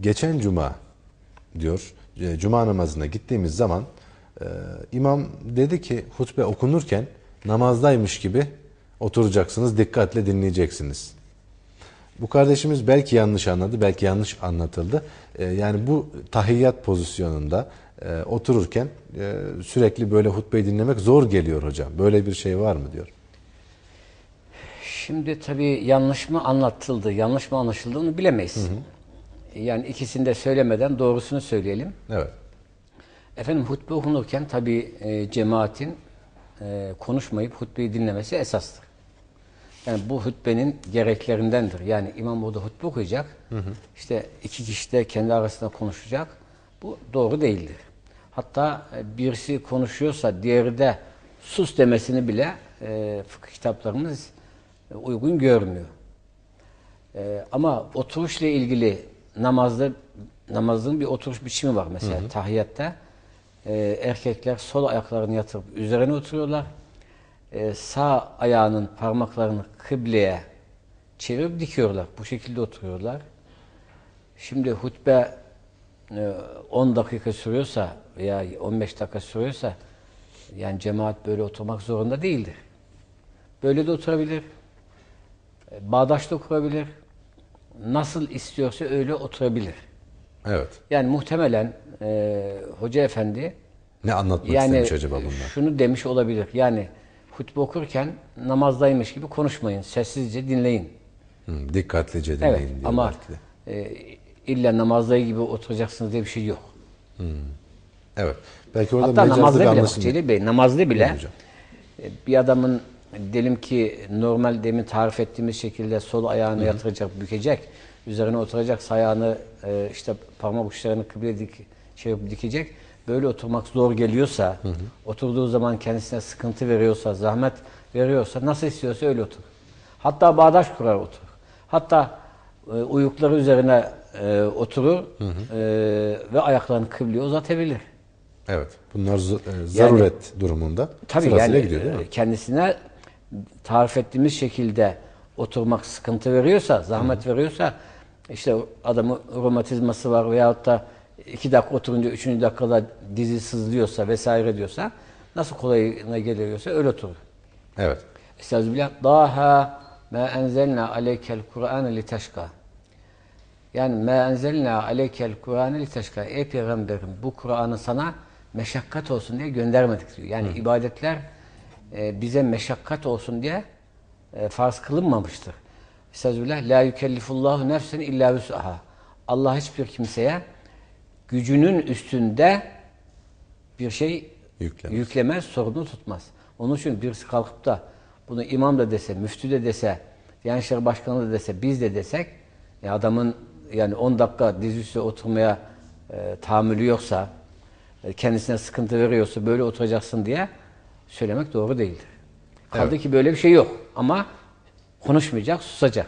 geçen cuma diyor e, cuma namazına gittiğimiz zaman e, imam dedi ki hutbe okunurken namazdaymış gibi oturacaksınız dikkatle dinleyeceksiniz. Bu kardeşimiz belki yanlış anladı, belki yanlış anlatıldı. E, yani bu tahiyyat pozisyonunda e, otururken e, sürekli böyle hutbeyi dinlemek zor geliyor hocam. Böyle bir şey var mı diyor. Şimdi tabii yanlış mı anlatıldı, yanlış mı anlaşıldığını bilemeyiz. Hı hı. Yani ikisini de söylemeden doğrusunu söyleyelim. Evet. Efendim hutbe okunurken tabii e, cemaatin e, konuşmayıp hutbeyi dinlemesi esastır. Yani bu hutbenin gereklerindendir. Yani imam burada hutbe okuyacak. Hı hı. İşte iki kişi de kendi arasında konuşacak. Bu doğru değildir. Hatta e, birisi konuşuyorsa diğeri de sus demesini bile e, fıkıh kitaplarımız uygun görmüyor. E, ama oturuşla ilgili namazda namazın bir oturuş biçimi var mesela hı hı. tahiyyatta. E, erkekler sol ayaklarını yatırıp üzerine oturuyorlar. E, sağ ayağının parmaklarını kıbleye çevirip dikiyorlar. Bu şekilde oturuyorlar. Şimdi hutbe 10 dakika sürüyorsa veya 15 dakika sürüyorsa yani cemaat böyle oturmak zorunda değildir. Böyle de oturabilir. Bağdaş da kurabilir. Nasıl istiyorsa öyle oturabilir. Evet. Yani muhtemelen e, Hoca Efendi ne anlatmak yani, istemiş acaba bunlar? Şunu demiş olabilir. Yani hutbe okurken namazdaymış gibi konuşmayın. Sessizce dinleyin. Hı, dikkatlice dinleyin evet, ama e, illa namazdayı gibi oturacaksınız diye bir şey yok. Hı. Evet. Belki orada Hatta namazda bile Bey namazda bile e, bir adamın diyelim ki normal demin tarif ettiğimiz şekilde sol ayağını Hı -hı. yatıracak, bükecek. Üzerine oturacak, ayağını e, işte parmak uçlarını kıble dik, şey dikecek. Böyle oturmak zor geliyorsa, hı hı. oturduğu zaman kendisine sıkıntı veriyorsa, zahmet veriyorsa, nasıl istiyorsa öyle otur. Hatta bağdaş kurar otur. Hatta e, uyukları üzerine e, oturur hı hı. E, ve ayaklarını kıbleye uzatabilir. Evet. Bunlar e, zaruret yani, durumunda tabii sırasıyla yani, gidiyor değil mi? Kendisine tarif ettiğimiz şekilde oturmak sıkıntı veriyorsa, zahmet Hı. veriyorsa işte adamın romatizması var veyahut da iki dakika oturunca üçüncü dakikada dizi sızlıyorsa vesaire diyorsa nasıl kolayına geliyorsa öyle oturur. Evet. Estağfirullah. Daha ma enzelna aleykel Kur'an li teşka. Yani ma enzelna aleykel Kur'an li teşka. Ey peygamberim bu Kur'an'ı sana meşakkat olsun diye göndermedik diyor. Yani Hı. ibadetler e, bize meşakkat olsun diye e, farz kılınmamıştır. Estağfirullah. La yükellifullahu nefsen illa vüs'aha. Allah hiçbir kimseye gücünün üstünde bir şey Yüklemez. yüklemez, sorunu tutmaz. Onun için birisi kalkıp da bunu imam da dese, müftü de dese, Diyanet İşleri Başkanı da dese, biz de desek ya adamın yani 10 dakika dizüstü oturmaya e, tahammülü yoksa, e, kendisine sıkıntı veriyorsa böyle oturacaksın diye söylemek doğru değildir. Kaldı evet. ki böyle bir şey yok. Ama konuşmayacak, susacak.